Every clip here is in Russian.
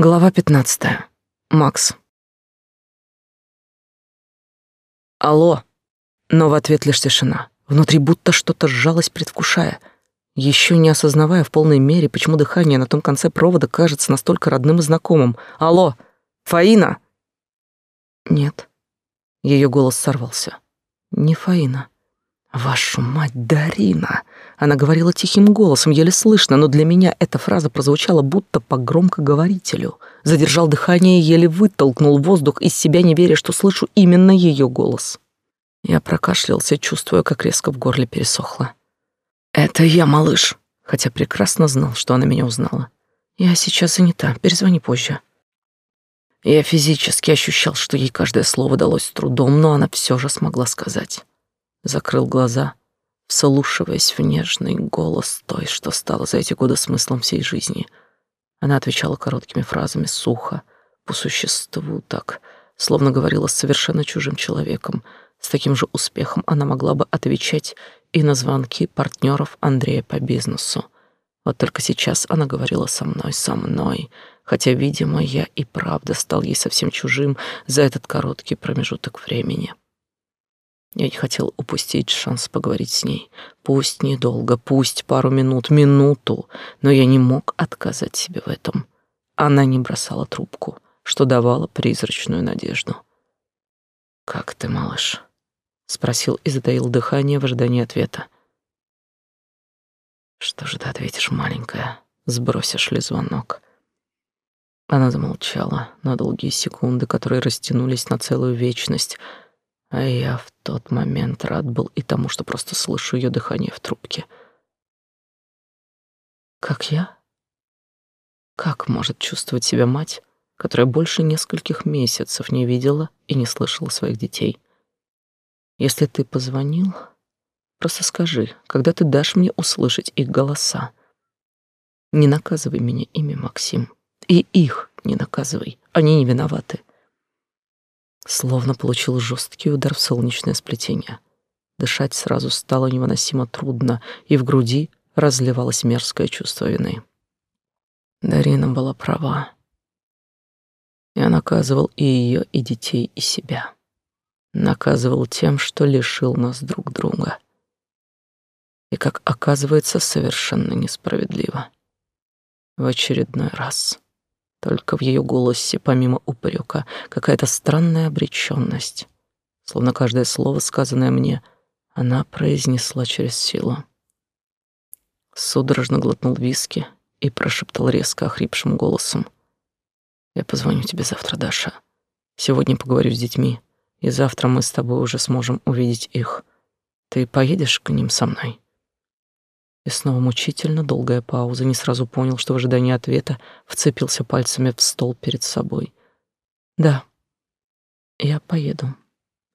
Глава 15. Макс. Алло. Но в ответ лишь тишина. Внутри будто что-то сжалось, предвкушая. Еще не осознавая в полной мере, почему дыхание на том конце провода кажется настолько родным и знакомым. Алло. Фаина. Нет. Ее голос сорвался. Не Фаина. Вашу мать, Дарина. Она говорила тихим голосом, еле слышно, но для меня эта фраза прозвучала будто по громкоговорителю. Задержал дыхание и еле вытолкнул воздух из себя, не веря, что слышу именно ее голос. Я прокашлялся, чувствуя, как резко в горле пересохло. «Это я, малыш», хотя прекрасно знал, что она меня узнала. «Я сейчас занята, перезвони позже». Я физически ощущал, что ей каждое слово далось с трудом, но она все же смогла сказать. Закрыл глаза — вслушиваясь в нежный голос той, что стало за эти годы смыслом всей жизни. Она отвечала короткими фразами, сухо, по существу так, словно говорила с совершенно чужим человеком. С таким же успехом она могла бы отвечать и на звонки партнеров Андрея по бизнесу. Вот только сейчас она говорила со мной, со мной, хотя, видимо, я и правда стал ей совсем чужим за этот короткий промежуток времени. Я не хотел упустить шанс поговорить с ней. Пусть недолго, пусть пару минут, минуту, но я не мог отказать себе в этом. Она не бросала трубку, что давало призрачную надежду. «Как ты, малыш?» — спросил и затаил дыхание в ожидании ответа. «Что же ты ответишь, маленькая? Сбросишь ли звонок?» Она замолчала на долгие секунды, которые растянулись на целую вечность — а я в тот момент рад был и тому, что просто слышу ее дыхание в трубке. Как я? Как может чувствовать себя мать, которая больше нескольких месяцев не видела и не слышала своих детей? Если ты позвонил, просто скажи, когда ты дашь мне услышать их голоса. Не наказывай меня ими, Максим. И их не наказывай. Они не виноваты. Словно получил жесткий удар в солнечное сплетение. Дышать сразу стало невыносимо трудно, и в груди разливалось мерзкое чувство вины. Дарина была права. Я наказывал и ее, и детей, и себя. Наказывал тем, что лишил нас друг друга. И, как оказывается, совершенно несправедливо. В очередной раз. Только в ее голосе, помимо упрека, какая-то странная обреченность. Словно каждое слово, сказанное мне, она произнесла через силу. Судорожно глотнул виски и прошептал резко охрипшим голосом. «Я позвоню тебе завтра, Даша. Сегодня поговорю с детьми, и завтра мы с тобой уже сможем увидеть их. Ты поедешь к ним со мной?» И снова мучительно долгая пауза. Не сразу понял, что в ожидании ответа вцепился пальцами в стол перед собой. «Да, я поеду.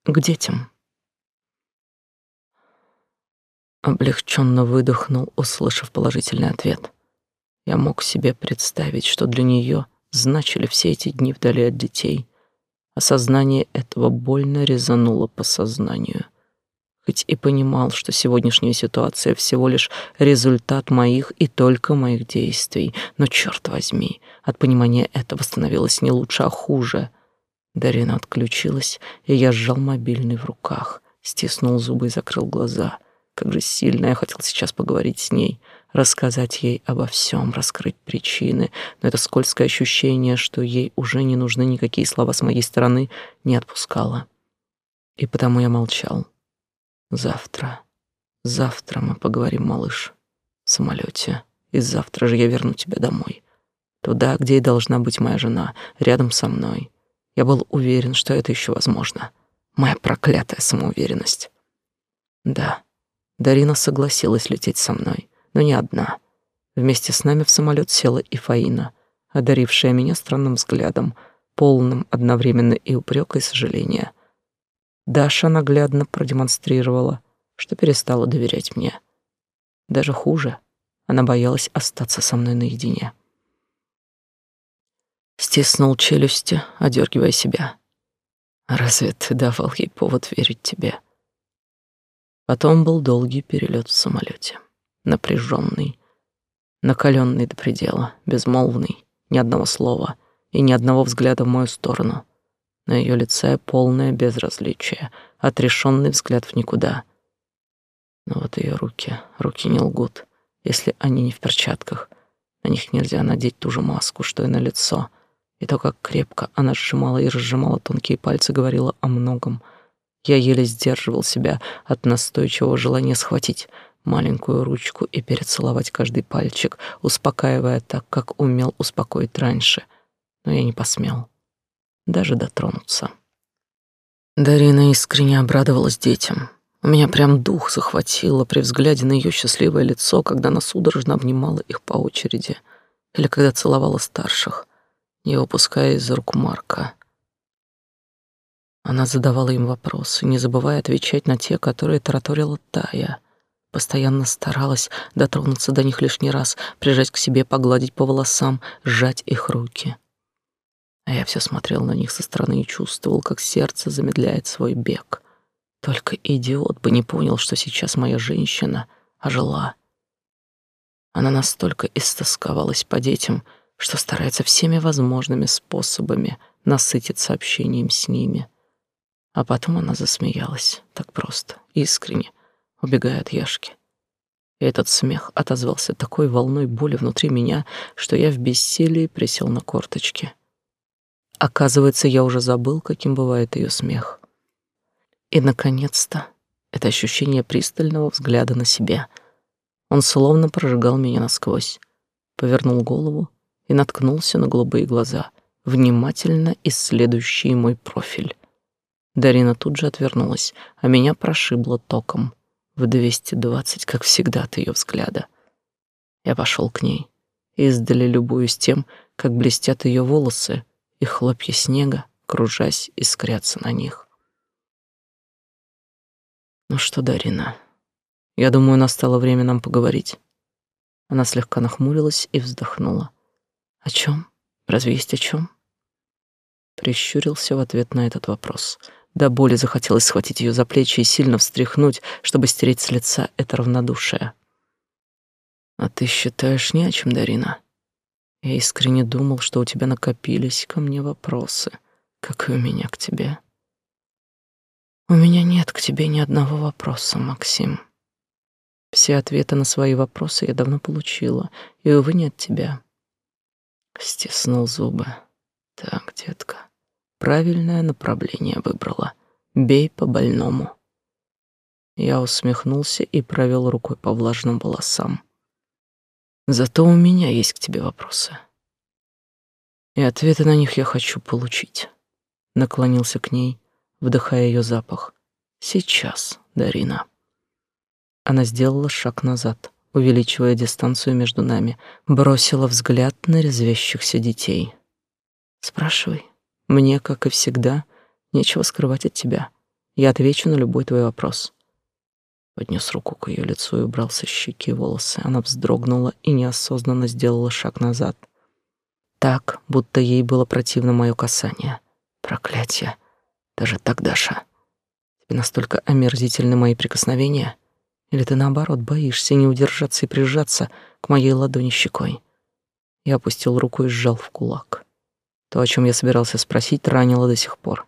К детям». Облегченно выдохнул, услышав положительный ответ. Я мог себе представить, что для нее значили все эти дни вдали от детей. Осознание этого больно резануло по сознанию хоть и понимал, что сегодняшняя ситуация всего лишь результат моих и только моих действий. Но, черт возьми, от понимания этого становилось не лучше, а хуже. Дарина отключилась, и я сжал мобильный в руках, стиснул зубы и закрыл глаза. Как же сильно я хотел сейчас поговорить с ней, рассказать ей обо всем, раскрыть причины, но это скользкое ощущение, что ей уже не нужны никакие слова с моей стороны, не отпускало. И потому я молчал Завтра, завтра мы поговорим, малыш, в самолете. И завтра же я верну тебя домой. Туда, где и должна быть моя жена, рядом со мной. Я был уверен, что это еще возможно. Моя проклятая самоуверенность. Да, Дарина согласилась лететь со мной, но не одна. Вместе с нами в самолет села и Фаина, одарившая меня странным взглядом, полным одновременно и упрека, и сожаления — Даша наглядно продемонстрировала, что перестала доверять мне. Даже хуже, она боялась остаться со мной наедине. Стиснул челюсти, одергивая себя. Разве ты давал ей повод верить тебе? Потом был долгий перелет в самолете, напряженный, накаленный до предела, безмолвный, ни одного слова, и ни одного взгляда в мою сторону. На ее лице полное безразличие, отрешенный взгляд в никуда. Но вот ее руки, руки не лгут, если они не в перчатках. На них нельзя надеть ту же маску, что и на лицо. И то, как крепко она сжимала и разжимала тонкие пальцы, говорила о многом. Я еле сдерживал себя от настойчивого желания схватить маленькую ручку и перецеловать каждый пальчик, успокаивая так, как умел успокоить раньше. Но я не посмел даже дотронуться. Дарина искренне обрадовалась детям. У меня прям дух захватило при взгляде на ее счастливое лицо, когда она судорожно обнимала их по очереди, или когда целовала старших, не выпуская из рук Марка. Она задавала им вопросы, не забывая отвечать на те, которые тараторила Тая. Постоянно старалась дотронуться до них лишний раз, прижать к себе, погладить по волосам, сжать их руки. А я все смотрел на них со стороны и чувствовал, как сердце замедляет свой бег. Только идиот бы не понял, что сейчас моя женщина ожила. Она настолько истосковалась по детям, что старается всеми возможными способами насытиться общением с ними. А потом она засмеялась, так просто, искренне, убегая от Яшки. И этот смех отозвался такой волной боли внутри меня, что я в бессилии присел на корточки. Оказывается, я уже забыл, каким бывает ее смех. И, наконец-то, это ощущение пристального взгляда на себя. Он словно прожигал меня насквозь. Повернул голову и наткнулся на голубые глаза, внимательно исследующие мой профиль. Дарина тут же отвернулась, а меня прошибло током. В 220, как всегда, от ее взгляда. Я пошел к ней, издали любуюсь тем, как блестят ее волосы, и хлопья снега, кружась, искрятся на них. Ну что, Дарина, я думаю, настало время нам поговорить. Она слегка нахмурилась и вздохнула. О чем? Разве есть о чем? Прищурился в ответ на этот вопрос. До боли захотелось схватить ее за плечи и сильно встряхнуть, чтобы стереть с лица это равнодушие. А ты считаешь не о чем, Дарина? Я искренне думал, что у тебя накопились ко мне вопросы, как и у меня к тебе. У меня нет к тебе ни одного вопроса, Максим. Все ответы на свои вопросы я давно получила, и, увы, не от тебя. Стиснул зубы. Так, детка, правильное направление выбрала. Бей по больному. Я усмехнулся и провел рукой по влажным волосам. Зато у меня есть к тебе вопросы. И ответы на них я хочу получить. Наклонился к ней, вдыхая ее запах. Сейчас, Дарина. Она сделала шаг назад, увеличивая дистанцию между нами, бросила взгляд на резвящихся детей. Спрашивай. Мне, как и всегда, нечего скрывать от тебя. Я отвечу на любой твой вопрос. Поднес руку к ее лицу и убрал со щеки волосы. Она вздрогнула и неосознанно сделала шаг назад. Так, будто ей было противно мое касание. Проклятие. Даже так, Даша. Тебе настолько омерзительны мои прикосновения? Или ты, наоборот, боишься не удержаться и прижаться к моей ладони щекой? Я опустил руку и сжал в кулак. То, о чем я собирался спросить, ранило до сих пор.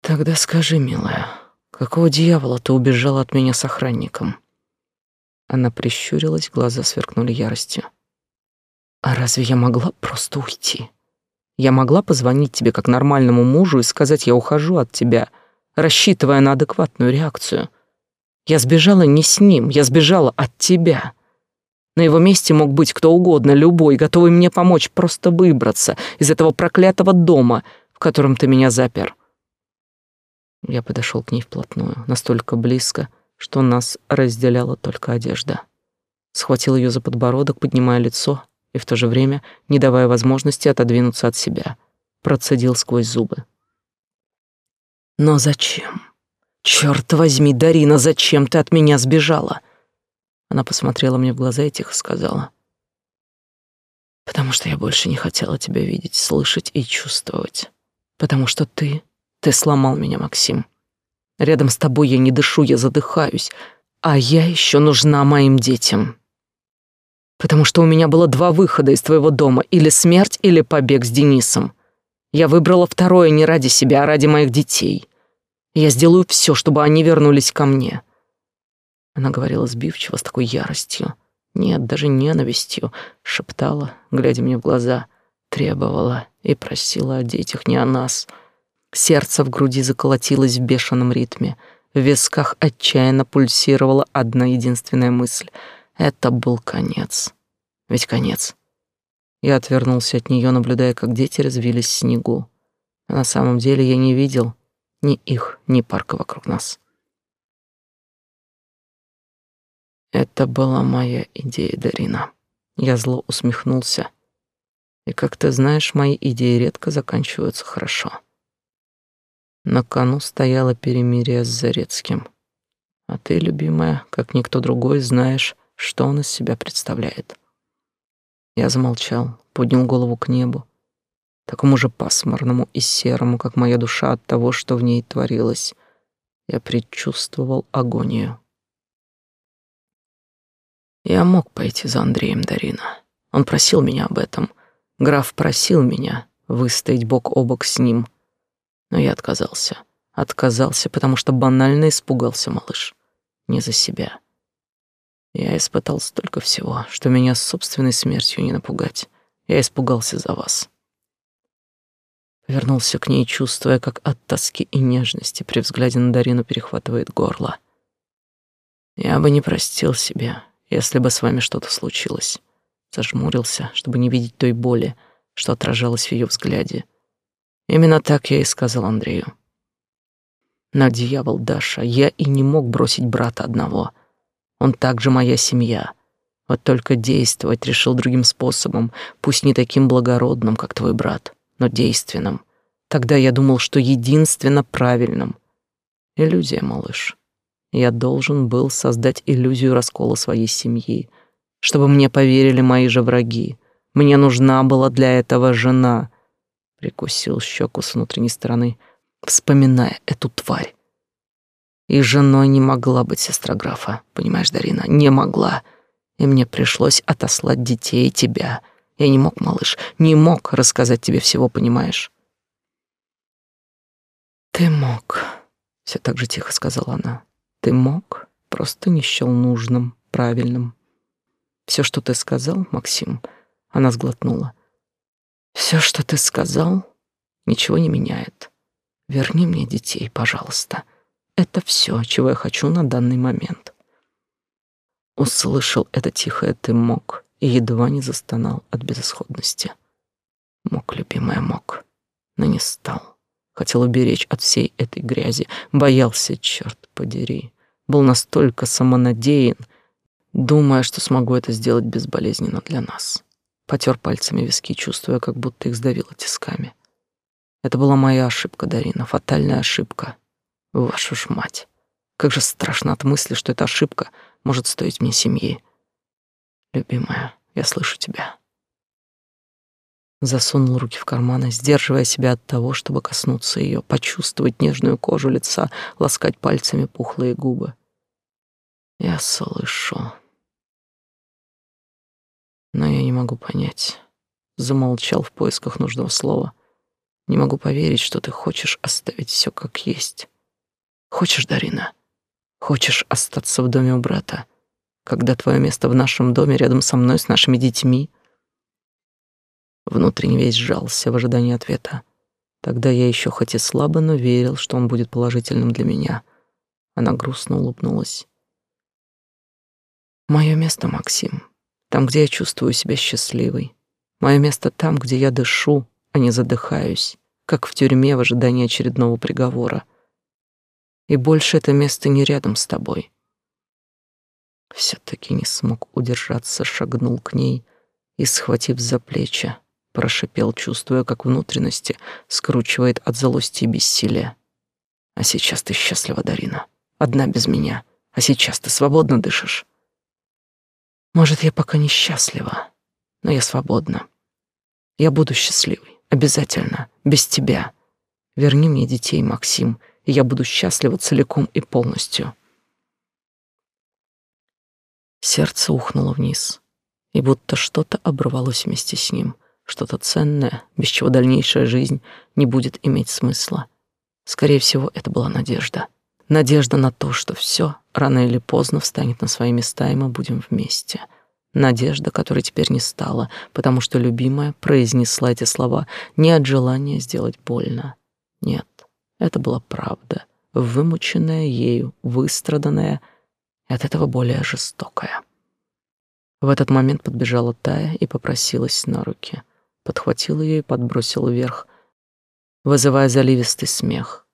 Тогда скажи, милая, какого дьявола ты убежала от меня с охранником? Она прищурилась, глаза сверкнули яростью. А разве я могла просто уйти? Я могла позвонить тебе как нормальному мужу и сказать, я ухожу от тебя, рассчитывая на адекватную реакцию. Я сбежала не с ним, я сбежала от тебя. На его месте мог быть кто угодно, любой, готовый мне помочь просто выбраться из этого проклятого дома, в котором ты меня запер. Я подошел к ней вплотную, настолько близко, что нас разделяла только одежда. Схватил ее за подбородок, поднимая лицо, и в то же время не давая возможности отодвинуться от себя. Процедил сквозь зубы. «Но зачем? Черт возьми, Дарина, зачем ты от меня сбежала?» Она посмотрела мне в глаза и тихо сказала. «Потому что я больше не хотела тебя видеть, слышать и чувствовать. Потому что ты, ты сломал меня, Максим. Рядом с тобой я не дышу, я задыхаюсь, а я еще нужна моим детям». Потому что у меня было два выхода из твоего дома: или смерть, или побег с Денисом. Я выбрала второе не ради себя, а ради моих детей. Я сделаю все, чтобы они вернулись ко мне. Она говорила сбивчиво, с такой яростью. Нет, даже ненавистью, шептала, глядя мне в глаза, требовала и просила о детях, не о нас. Сердце в груди заколотилось в бешеном ритме. В висках отчаянно пульсировала одна единственная мысль. Это был конец. Ведь конец. Я отвернулся от нее, наблюдая, как дети развились в снегу. А на самом деле я не видел ни их, ни парка вокруг нас. Это была моя идея, Дарина. Я зло усмехнулся. И как ты знаешь, мои идеи редко заканчиваются хорошо. На кону стояло перемирие с Зарецким. А ты, любимая, как никто другой, знаешь, что он из себя представляет. Я замолчал, поднял голову к небу, такому же пасмурному и серому, как моя душа от того, что в ней творилось. Я предчувствовал агонию. Я мог пойти за Андреем Дарина. Он просил меня об этом. Граф просил меня выстоять бок о бок с ним. Но я отказался. Отказался, потому что банально испугался малыш. Не за себя. Я испытал столько всего, что меня собственной смертью не напугать. Я испугался за вас. Вернулся к ней, чувствуя, как от тоски и нежности при взгляде на Дарину перехватывает горло. Я бы не простил себя, если бы с вами что-то случилось. Зажмурился, чтобы не видеть той боли, что отражалась в ее взгляде. Именно так я и сказал Андрею. На дьявол, Даша, я и не мог бросить брата одного. Он также моя семья. Вот только действовать решил другим способом, пусть не таким благородным, как твой брат, но действенным. Тогда я думал, что единственно правильным. Иллюзия, малыш. Я должен был создать иллюзию раскола своей семьи, чтобы мне поверили мои же враги. Мне нужна была для этого жена. Прикусил щеку с внутренней стороны, вспоминая эту тварь. И женой не могла быть сестра графа, понимаешь, Дарина, не могла. И мне пришлось отослать детей и тебя. Я не мог, малыш, не мог рассказать тебе всего, понимаешь? Ты мог, все так же тихо сказала она. Ты мог, просто не счел нужным, правильным. Все, что ты сказал, Максим, она сглотнула. Все, что ты сказал, ничего не меняет. Верни мне детей, пожалуйста. Это все, чего я хочу на данный момент. Услышал это тихое «ты мог» и едва не застонал от безысходности. Мог, любимая, мог, но не стал. Хотел уберечь от всей этой грязи, боялся, черт подери. Был настолько самонадеян, думая, что смогу это сделать безболезненно для нас. Потер пальцами виски, чувствуя, как будто их сдавило тисками. Это была моя ошибка, Дарина, фатальная ошибка. Вашу ж мать. Как же страшно от мысли, что эта ошибка может стоить мне семьи. Любимая, я слышу тебя засунул руки в карманы, сдерживая себя от того, чтобы коснуться ее, почувствовать нежную кожу лица, ласкать пальцами пухлые губы. Я слышу. Но я не могу понять. Замолчал в поисках нужного слова. Не могу поверить, что ты хочешь оставить все как есть. Хочешь, Дарина? Хочешь остаться в доме у брата, когда твое место в нашем доме рядом со мной, с нашими детьми? Внутренне весь сжался в ожидании ответа. Тогда я еще хоть и слабо, но верил, что он будет положительным для меня. Она грустно улыбнулась. Мое место, Максим, там, где я чувствую себя счастливой. Мое место там, где я дышу, а не задыхаюсь, как в тюрьме в ожидании очередного приговора. И больше это место не рядом с тобой. все таки не смог удержаться, шагнул к ней и, схватив за плечи, прошипел, чувствуя, как внутренности скручивает от злости и бессилия. А сейчас ты счастлива, Дарина. Одна без меня. А сейчас ты свободно дышишь. Может, я пока не счастлива, но я свободна. Я буду счастливой, обязательно, без тебя. Верни мне детей, Максим, и я буду счастлива целиком и полностью. Сердце ухнуло вниз. и будто что-то оборвалось вместе с ним, что-то ценное, без чего дальнейшая жизнь не будет иметь смысла. Скорее всего, это была надежда. Надежда на то, что все рано или поздно встанет на свои места, и мы будем вместе. Надежда, которой теперь не стало, потому что любимая произнесла эти слова не от желания сделать больно. Нет, это была правда, вымученная ею, выстраданная, и от этого более жестокая. В этот момент подбежала Тая и попросилась на руки. Подхватила ее и подбросила вверх, вызывая заливистый смех.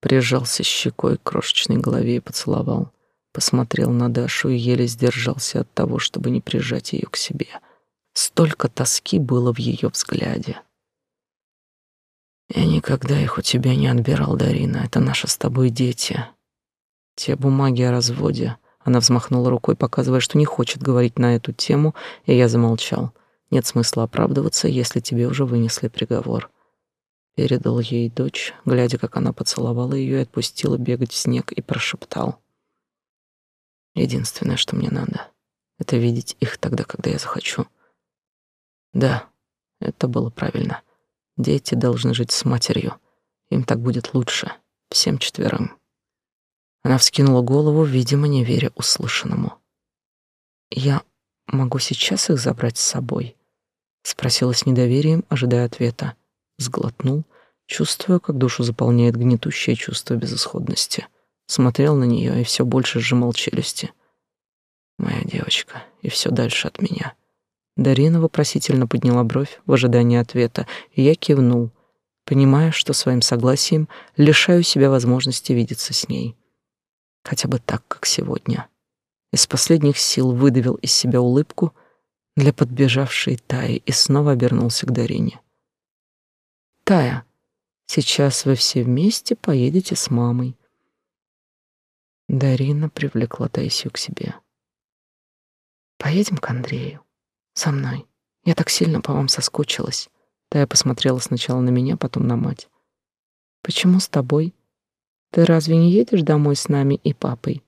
Прижался щекой к крошечной голове и поцеловал. Посмотрел на Дашу и еле сдержался от того, чтобы не прижать ее к себе. Столько тоски было в ее взгляде. Я никогда их у тебя не отбирал, Дарина. Это наши с тобой дети. Те бумаги о разводе. Она взмахнула рукой, показывая, что не хочет говорить на эту тему, и я замолчал. Нет смысла оправдываться, если тебе уже вынесли приговор. Передал ей дочь, глядя, как она поцеловала ее и отпустила бегать в снег, и прошептал. Единственное, что мне надо, это видеть их тогда, когда я захочу. Да, это было правильно. Дети должны жить с матерью. Им так будет лучше, всем четверым. Она вскинула голову, видимо, не веря услышанному. Я могу сейчас их забрать с собой, спросила с недоверием, ожидая ответа. Сглотнул, чувствуя, как душу заполняет гнетущее чувство безысходности. Смотрел на нее и все больше сжимал челюсти. Моя девочка, и все дальше от меня. Дарина вопросительно подняла бровь в ожидании ответа, и я кивнул, понимая, что своим согласием лишаю себя возможности видеться с ней. Хотя бы так, как сегодня. Из последних сил выдавил из себя улыбку для подбежавшей Таи и снова обернулся к Дарине. «Тая, сейчас вы все вместе поедете с мамой». Дарина привлекла Таисию к себе. «Поедем к Андрею». Со мной. Я так сильно по вам соскучилась. Тая посмотрела сначала на меня, потом на мать. Почему с тобой? Ты разве не едешь домой с нами и папой?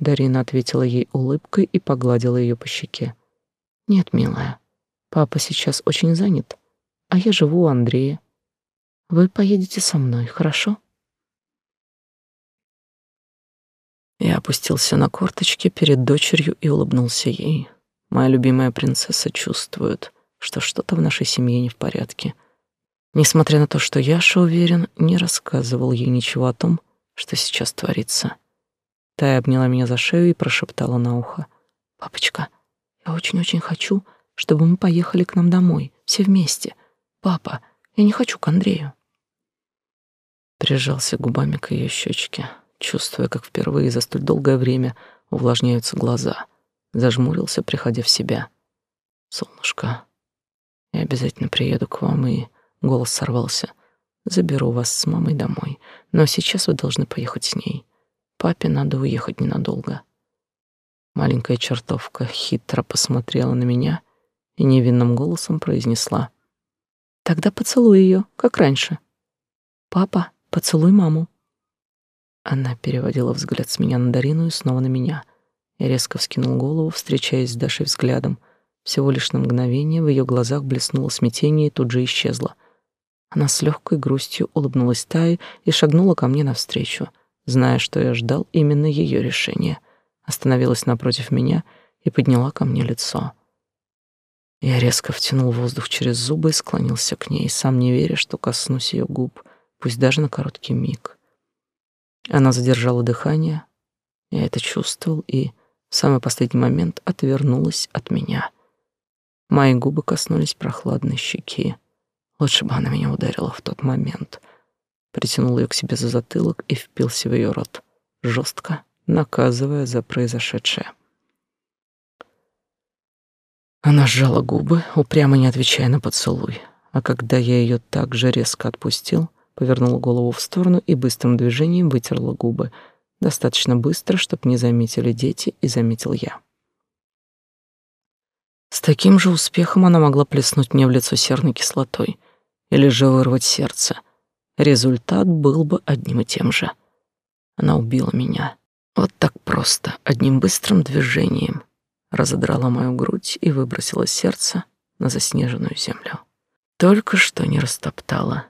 Дарина ответила ей улыбкой и погладила ее по щеке. Нет, милая. Папа сейчас очень занят, а я живу у Андрея. Вы поедете со мной, хорошо? Я опустился на корточки перед дочерью и улыбнулся ей. Моя любимая принцесса чувствует, что что-то в нашей семье не в порядке. Несмотря на то, что Яша уверен, не рассказывал ей ничего о том, что сейчас творится. Тая обняла меня за шею и прошептала на ухо. «Папочка, я очень-очень хочу, чтобы мы поехали к нам домой, все вместе. Папа, я не хочу к Андрею». Прижался губами к ее щечке, чувствуя, как впервые за столь долгое время увлажняются глаза — зажмурился, приходя в себя. «Солнышко, я обязательно приеду к вам», и голос сорвался. «Заберу вас с мамой домой, но сейчас вы должны поехать с ней. Папе надо уехать ненадолго». Маленькая чертовка хитро посмотрела на меня и невинным голосом произнесла. «Тогда поцелуй ее, как раньше. Папа, поцелуй маму». Она переводила взгляд с меня на Дарину и снова на меня — я резко вскинул голову, встречаясь с Дашей взглядом. Всего лишь на мгновение в ее глазах блеснуло смятение и тут же исчезло. Она с легкой грустью улыбнулась Тае и шагнула ко мне навстречу, зная, что я ждал именно ее решения. Остановилась напротив меня и подняла ко мне лицо. Я резко втянул воздух через зубы и склонился к ней, сам не веря, что коснусь ее губ, пусть даже на короткий миг. Она задержала дыхание, я это чувствовал и в самый последний момент отвернулась от меня. Мои губы коснулись прохладной щеки. Лучше бы она меня ударила в тот момент. Притянул ее к себе за затылок и впился в ее рот, жестко наказывая за произошедшее. Она сжала губы, упрямо не отвечая на поцелуй, а когда я ее так же резко отпустил, повернула голову в сторону и быстрым движением вытерла губы — достаточно быстро, чтобы не заметили дети и заметил я. С таким же успехом она могла плеснуть мне в лицо серной кислотой или же вырвать сердце. Результат был бы одним и тем же. Она убила меня. Вот так просто, одним быстрым движением. Разодрала мою грудь и выбросила сердце на заснеженную землю. Только что не растоптала.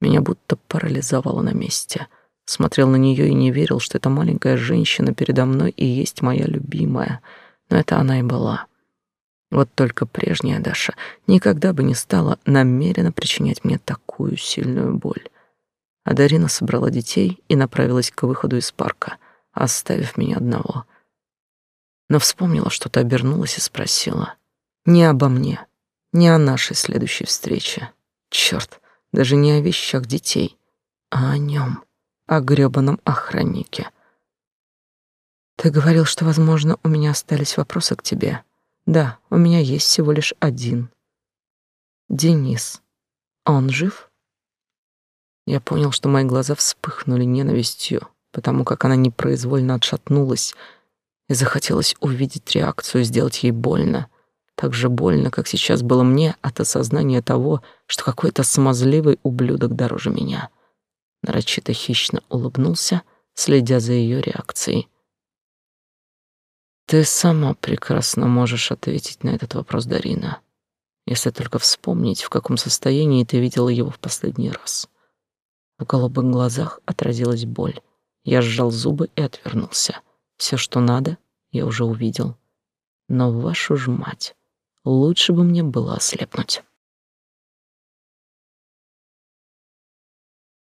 Меня будто парализовало на месте. Смотрел на нее и не верил, что эта маленькая женщина передо мной и есть моя любимая. Но это она и была. Вот только прежняя Даша никогда бы не стала намеренно причинять мне такую сильную боль. А Дарина собрала детей и направилась к выходу из парка, оставив меня одного. Но вспомнила что-то, обернулась и спросила. Не обо мне, не о нашей следующей встрече. Черт, даже не о вещах детей, а о нем, о грёбаном охраннике. Ты говорил, что, возможно, у меня остались вопросы к тебе. Да, у меня есть всего лишь один. Денис. Он жив? Я понял, что мои глаза вспыхнули ненавистью, потому как она непроизвольно отшатнулась, и захотелось увидеть реакцию, сделать ей больно. Так же больно, как сейчас было мне от осознания того, что какой-то смазливый ублюдок дороже меня. Нарочито хищно улыбнулся, следя за ее реакцией. Ты сама прекрасно можешь ответить на этот вопрос, Дарина, если только вспомнить, в каком состоянии ты видела его в последний раз. В голубых глазах отразилась боль. Я сжал зубы и отвернулся. Все, что надо, я уже увидел. Но вашу ж мать, лучше бы мне было ослепнуть.